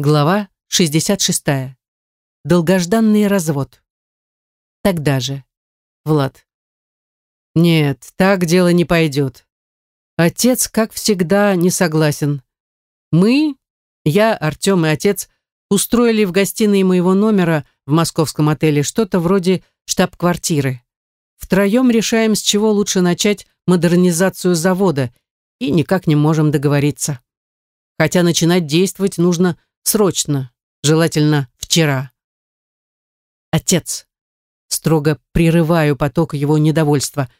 Глава 66. Долгожданный развод. Тогда же. Влад. Нет, так дело не пойдет. Отец, как всегда, не согласен. Мы, я, Артем и отец, устроили в гостиной моего номера в московском отеле что-то вроде штаб-квартиры. Втроем решаем, с чего лучше начать модернизацию завода, и никак не можем договориться. Хотя начинать действовать нужно Срочно. Желательно вчера. Отец. Строго прерываю поток его недовольства.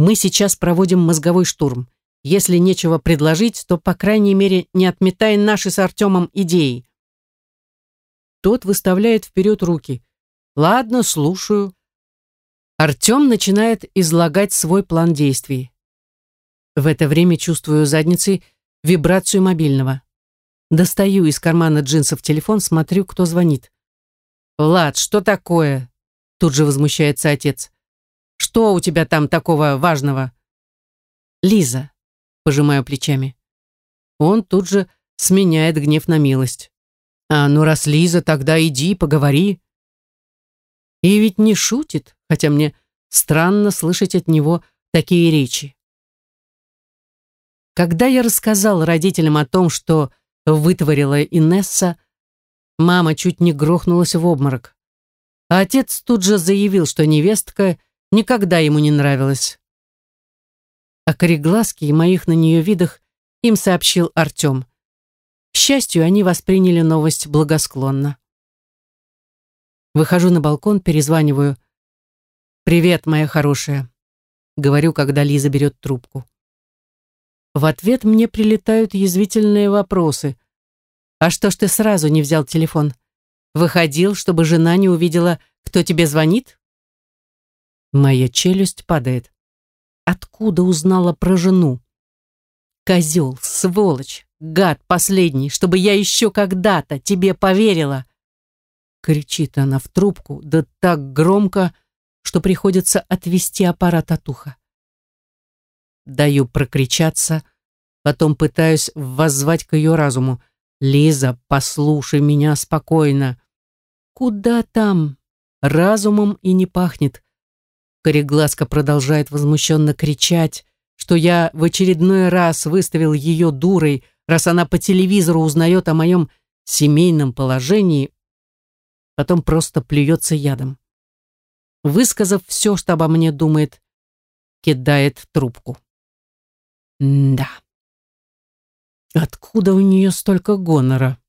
Мы сейчас проводим мозговой штурм. Если нечего предложить, то, по крайней мере, не отметай наши с Артемом идеи. Тот выставляет вперед руки. Ладно, слушаю. Артем начинает излагать свой план действий. В это время чувствую задницей вибрацию мобильного. Достаю из кармана джинсов телефон, смотрю, кто звонит. «Влад, что такое?» Тут же возмущается отец. «Что у тебя там такого важного?» «Лиза», пожимаю плечами. Он тут же сменяет гнев на милость. «А ну раз Лиза, тогда иди, поговори». И ведь не шутит, хотя мне странно слышать от него такие речи. Когда я рассказал родителям о том, что вытворила Инесса, мама чуть не грохнулась в обморок. А отец тут же заявил, что невестка никогда ему не нравилась. О кореглазке и моих на нее видах им сообщил Артем. К счастью, они восприняли новость благосклонно. Выхожу на балкон, перезваниваю. «Привет, моя хорошая», — говорю, когда Лиза берет трубку. В ответ мне прилетают язвительные вопросы. «А что ж ты сразу не взял телефон? Выходил, чтобы жена не увидела, кто тебе звонит?» Моя челюсть падает. Откуда узнала про жену? Козел, сволочь, гад последний, чтобы я еще когда-то тебе поверила. Кричит она в трубку, да так громко, что приходится отвести аппарат от уха. Даю прокричаться, потом пытаюсь воззвать к ее разуму. «Лиза, послушай меня спокойно». «Куда там?» Разумом и не пахнет. Кореглазка продолжает возмущенно кричать, что я в очередной раз выставил ее дурой, раз она по телевизору узнает о моем семейном положении, потом просто плюется ядом. Высказав все, что обо мне думает, кидает трубку. Да. Откуда у нее столько гонора?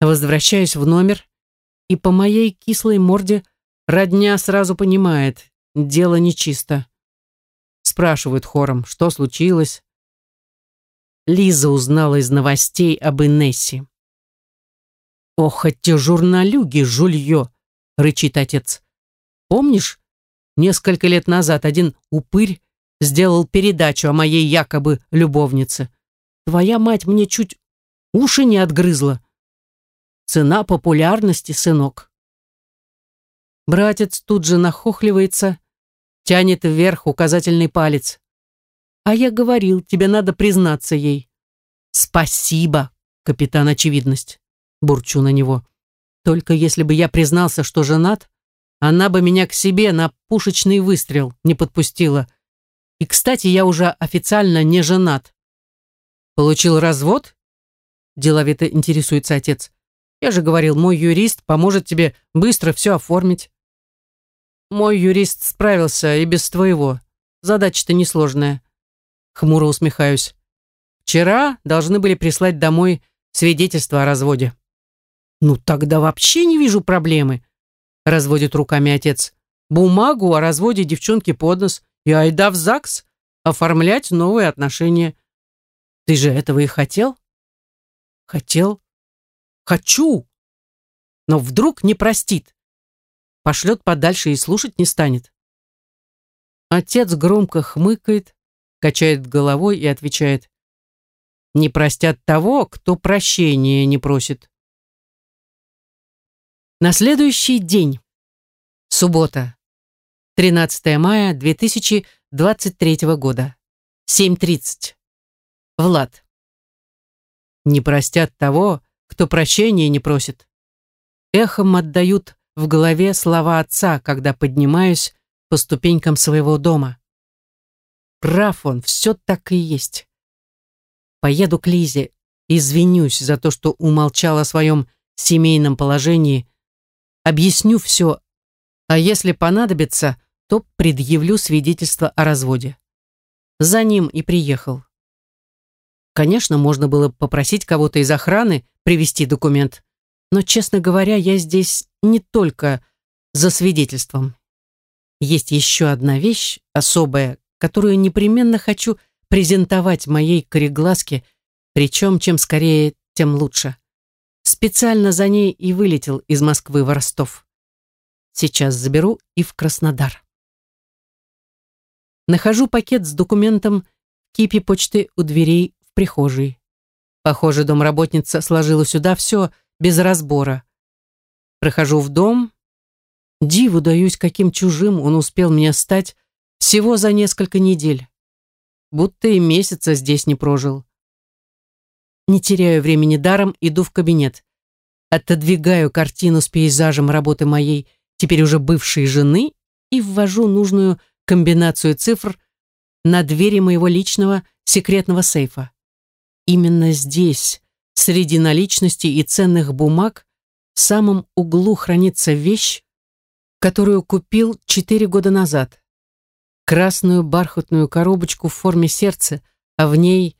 Возвращаюсь в номер, и по моей кислой морде родня сразу понимает, дело нечисто. Спрашивают хором, что случилось. Лиза узнала из новостей об Инессе. «Ох, эти журналюги, жулье!» — рычит отец. «Помнишь, несколько лет назад один упырь сделал передачу о моей якобы любовнице. Твоя мать мне чуть уши не отгрызла. Цена популярности, сынок. Братец тут же нахохливается, тянет вверх указательный палец. А я говорил, тебе надо признаться ей. Спасибо, капитан Очевидность. Бурчу на него. Только если бы я признался, что женат, она бы меня к себе на пушечный выстрел не подпустила. И, кстати, я уже официально не женат. Получил развод? Деловито интересуется отец. Я же говорил, мой юрист поможет тебе быстро все оформить. Мой юрист справился и без твоего. Задача-то несложная. Хмуро усмехаюсь. Вчера должны были прислать домой свидетельство о разводе. Ну тогда вообще не вижу проблемы, разводит руками отец. Бумагу о разводе девчонки под нос и айда в ЗАГС оформлять новые отношения. Ты же этого и хотел? Хотел. Хочу. Но вдруг не простит. Пошлет подальше и слушать не станет. Отец громко хмыкает, качает головой и отвечает. Не простят того, кто прощения не просит. На следующий день. Суббота. 13 мая 2023 года. 7.30. Влад. Не простят того, кто прощения не просит. Эхом отдают в голове слова отца, когда поднимаюсь по ступенькам своего дома. Прав он, все так и есть. Поеду к Лизе, извинюсь за то, что умолчал о своем семейном положении, объясню все, а если понадобится, то предъявлю свидетельство о разводе. За ним и приехал. Конечно, можно было попросить кого-то из охраны привести документ, но, честно говоря, я здесь не только за свидетельством. Есть еще одна вещь особая, которую непременно хочу презентовать моей кореглазке, причем чем скорее, тем лучше. Специально за ней и вылетел из Москвы в Ростов. Сейчас заберу и в Краснодар. Нахожу пакет с документом в кипе почты у дверей в прихожей. Похоже, домработница сложила сюда все без разбора. Прохожу в дом. Диву даюсь, каким чужим он успел мне стать всего за несколько недель. Будто и месяца здесь не прожил. Не теряю времени даром, иду в кабинет. Отодвигаю картину с пейзажем работы моей, теперь уже бывшей жены, и ввожу нужную комбинацию цифр на двери моего личного секретного сейфа. Именно здесь, среди наличностей и ценных бумаг, в самом углу хранится вещь, которую купил четыре года назад. Красную бархатную коробочку в форме сердца, а в ней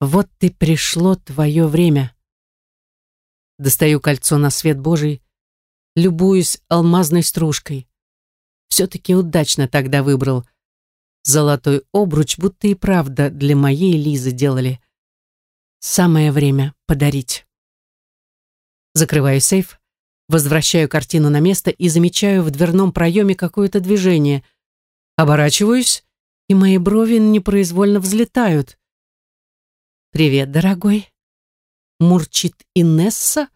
«Вот ты пришло твое время». Достаю кольцо на свет Божий, любуюсь алмазной стружкой. Все-таки удачно тогда выбрал. Золотой обруч будто и правда для моей Лизы делали. Самое время подарить. Закрываю сейф, возвращаю картину на место и замечаю в дверном проеме какое-то движение. Оборачиваюсь, и мои брови непроизвольно взлетают. «Привет, дорогой!» Мурчит Инесса,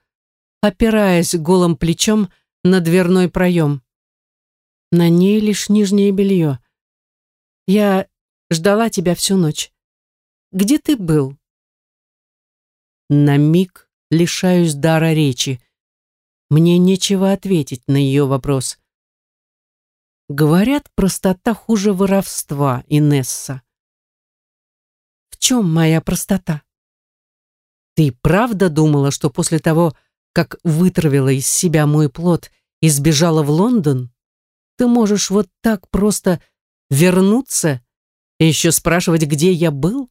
опираясь голым плечом на дверной проем. На ней лишь нижнее белье. Я ждала тебя всю ночь. Где ты был? На миг лишаюсь дара речи. Мне нечего ответить на ее вопрос. Говорят, простота хуже воровства, Инесса. В чем моя простота? Ты правда думала, что после того, как вытравила из себя мой плод и сбежала в Лондон, ты можешь вот так просто вернуться и еще спрашивать, где я был?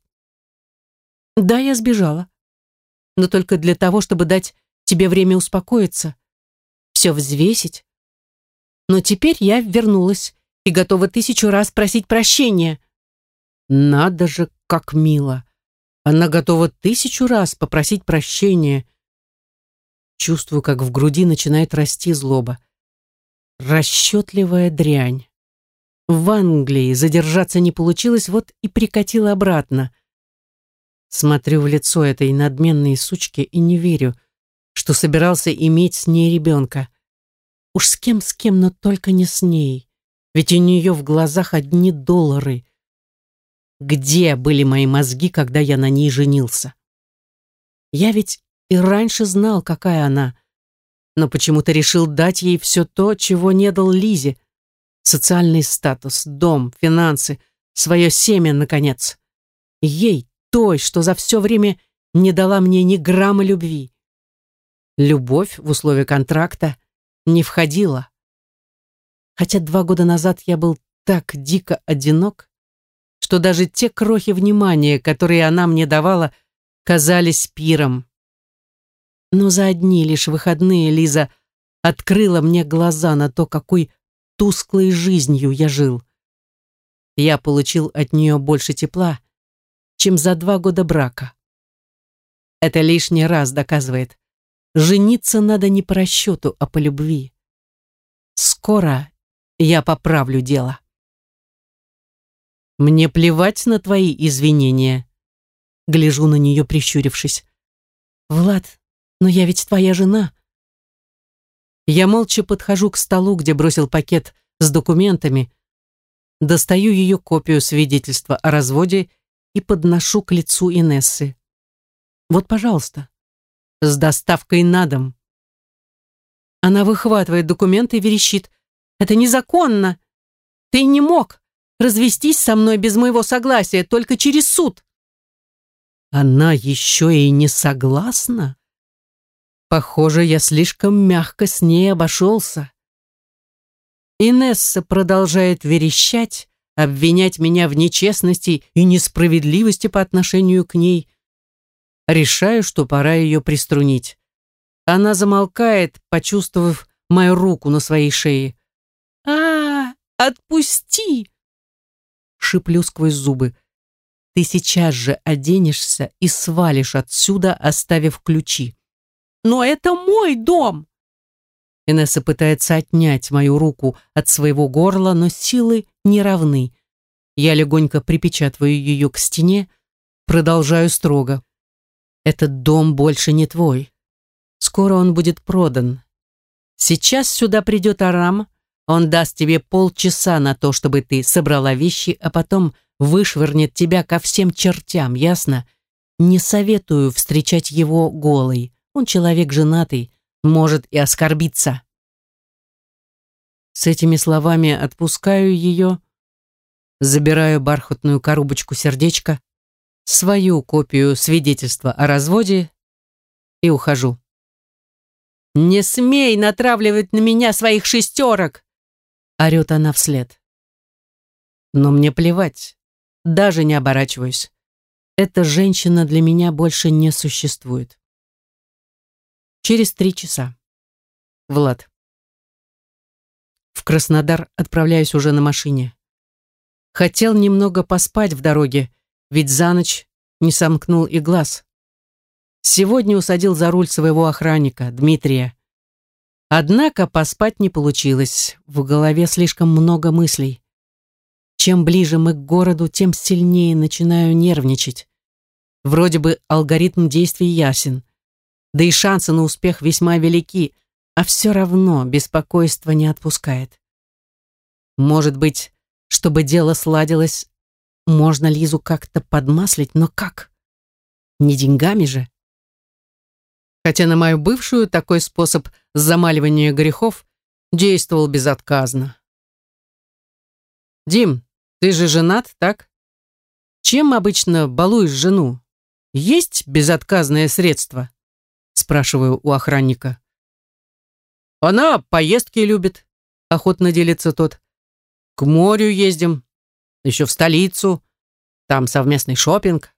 Да, я сбежала. Но только для того, чтобы дать тебе время успокоиться, все взвесить. Но теперь я вернулась и готова тысячу раз просить прощения. Надо же, как мило. Она готова тысячу раз попросить прощения. Чувствую, как в груди начинает расти злоба. Расчетливая дрянь. В Англии задержаться не получилось, вот и прикатила обратно. Смотрю в лицо этой надменной сучки и не верю, что собирался иметь с ней ребенка. Уж с кем с кем, но только не с ней. Ведь у нее в глазах одни доллары. Где были мои мозги, когда я на ней женился? Я ведь и раньше знал, какая она — но почему-то решил дать ей все то, чего не дал Лизе. Социальный статус, дом, финансы, свое семя, наконец. Ей, той, что за все время не дала мне ни грамма любви. Любовь в условия контракта не входила. Хотя два года назад я был так дико одинок, что даже те крохи внимания, которые она мне давала, казались пиром. Но за одни лишь выходные Лиза открыла мне глаза на то, какой тусклой жизнью я жил. Я получил от нее больше тепла, чем за два года брака. Это лишний раз доказывает, жениться надо не по расчету, а по любви. Скоро я поправлю дело. Мне плевать на твои извинения. Гляжу на нее, прищурившись. Влад, но я ведь твоя жена. Я молча подхожу к столу, где бросил пакет с документами, достаю ее копию свидетельства о разводе и подношу к лицу Инессы. Вот, пожалуйста, с доставкой на дом. Она выхватывает документы и верещит. «Это незаконно! Ты не мог развестись со мной без моего согласия, только через суд!» Она еще и не согласна? Похоже, я слишком мягко с ней обошелся. Инесса продолжает верещать, обвинять меня в нечестности и несправедливости по отношению к ней. Решаю, что пора ее приструнить. Она замолкает, почувствовав мою руку на своей шее. а, Отпусти!» Шиплю сквозь зубы. «Ты сейчас же оденешься и свалишь отсюда, оставив ключи». «Но это мой дом!» Инесса пытается отнять мою руку от своего горла, но силы не равны. Я легонько припечатываю ее к стене, продолжаю строго. «Этот дом больше не твой. Скоро он будет продан. Сейчас сюда придет Арам, он даст тебе полчаса на то, чтобы ты собрала вещи, а потом вышвырнет тебя ко всем чертям, ясно? Не советую встречать его голой. Он человек женатый, может и оскорбиться. С этими словами отпускаю ее, забираю бархатную коробочку сердечка, свою копию свидетельства о разводе и ухожу. «Не смей натравливать на меня своих шестерок!» орет она вслед. Но мне плевать, даже не оборачиваюсь. Эта женщина для меня больше не существует. Через три часа. Влад. В Краснодар отправляюсь уже на машине. Хотел немного поспать в дороге, ведь за ночь не сомкнул и глаз. Сегодня усадил за руль своего охранника, Дмитрия. Однако поспать не получилось, в голове слишком много мыслей. Чем ближе мы к городу, тем сильнее начинаю нервничать. Вроде бы алгоритм действий ясен, да и шансы на успех весьма велики, а все равно беспокойство не отпускает. Может быть, чтобы дело сладилось, можно Лизу как-то подмаслить, но как? Не деньгами же хотя на мою бывшую такой способ замаливания грехов действовал безотказно. «Дим, ты же женат, так? Чем обычно балуешь жену? Есть безотказное средство?» Спрашиваю у охранника. «Она поездки любит», — охотно делится тот. «К морю ездим, еще в столицу, там совместный шопинг.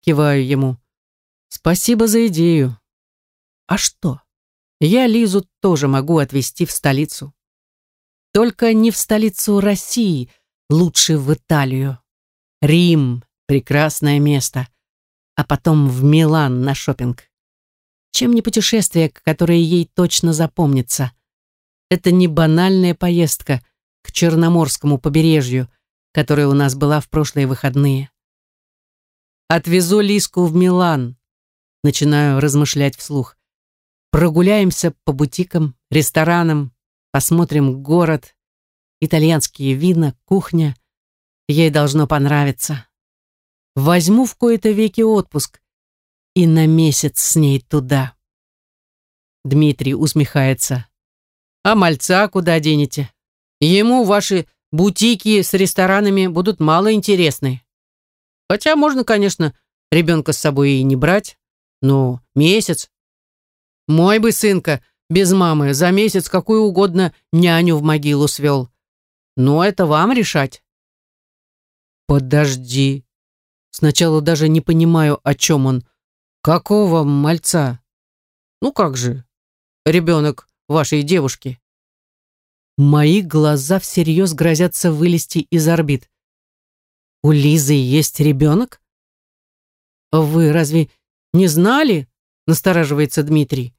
Киваю ему. «Спасибо за идею. А что? Я Лизу тоже могу отвезти в столицу. Только не в столицу России, лучше в Италию. Рим — прекрасное место. А потом в Милан на шопинг. Чем не путешествие, которое ей точно запомнится. Это не банальная поездка к Черноморскому побережью, которая у нас была в прошлые выходные. Отвезу Лиску в Милан. Начинаю размышлять вслух. Прогуляемся по бутикам, ресторанам, посмотрим город, итальянские вина, кухня. Ей должно понравиться. Возьму в кои-то веки отпуск и на месяц с ней туда. Дмитрий усмехается. А мальца куда денете? Ему ваши бутики с ресторанами будут мало интересны. Хотя можно, конечно, ребенка с собой и не брать, но месяц мой бы сынка без мамы за месяц какую угодно няню в могилу свел. Но это вам решать. Подожди. Сначала даже не понимаю, о чем он. Какого мальца? Ну как же? Ребенок вашей девушки. Мои глаза всерьез грозятся вылезти из орбит. У Лизы есть ребенок? Вы разве не знали? Настораживается Дмитрий.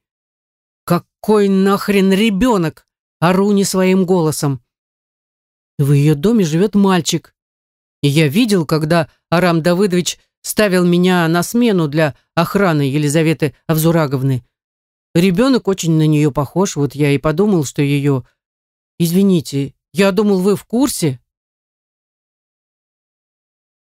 «Какой нахрен ребенок?» Ору не своим голосом. В ее доме живет мальчик. И я видел, когда Арам Давыдович ставил меня на смену для охраны Елизаветы Авзураговны. Ребенок очень на нее похож, вот я и подумал, что ее... Извините, я думал, вы в курсе.